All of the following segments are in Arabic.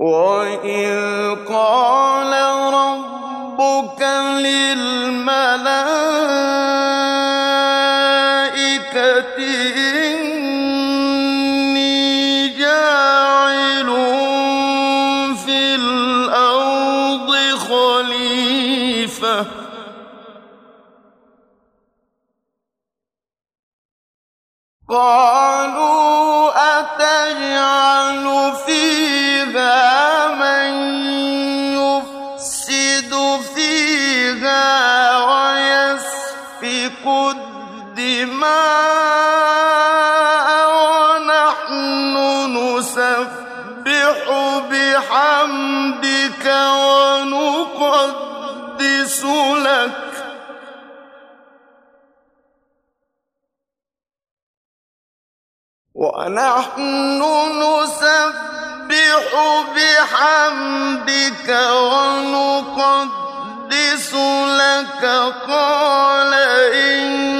وَإِذْ قَالَ رَبُّكَ لِلْمَلَائِكَةِ إِنِّي جَاعِلٌ فِي الْأَرْضِ خَلِيفَةً ۖ قَالُوا أَتَجْعَلُ فِيهَا وَنَحْنُ نُسَبِّحُ بِحَمْدِكَ وَنُقَدِّسُ لَكَ ۖ. قَالَ تَعْلَمُونَ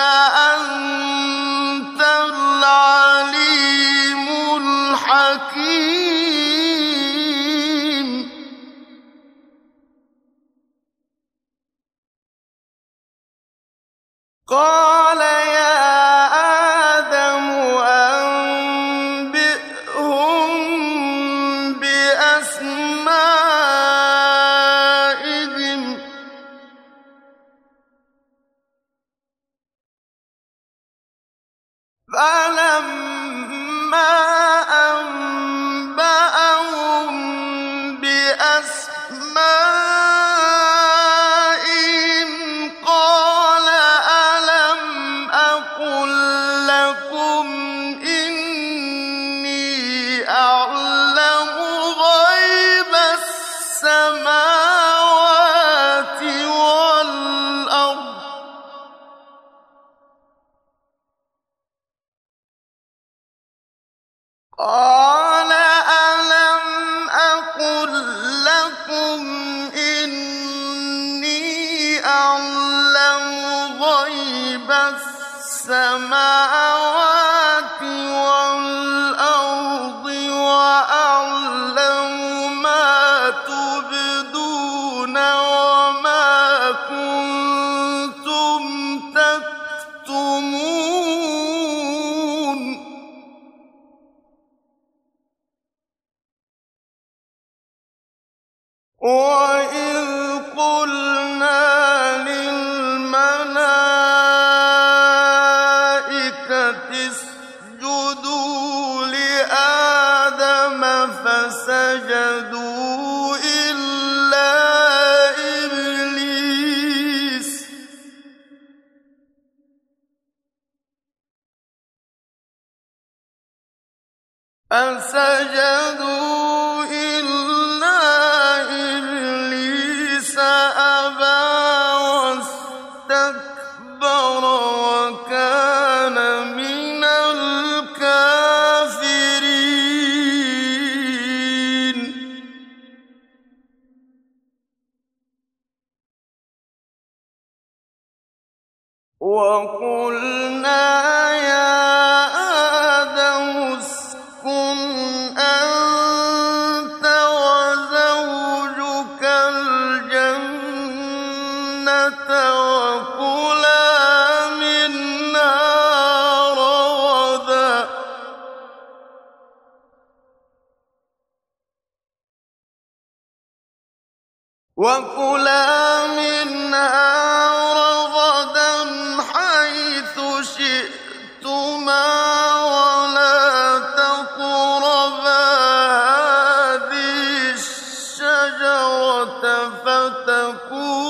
أَنتَ الْعَلِيمُ الْحَكِيمُ. قَالَ قَالَ أَلَمْ أَقُل لَّكُمْ إِنِّي أَعْلَمُ غَيْبَ السَّمَاوَاتِ فسجدوا إلا واستكبر وكان من الكافرين وقلنا يا وكلا منها رغدا حيث شئتما ولا تقربا. هذه الشجرة فتكون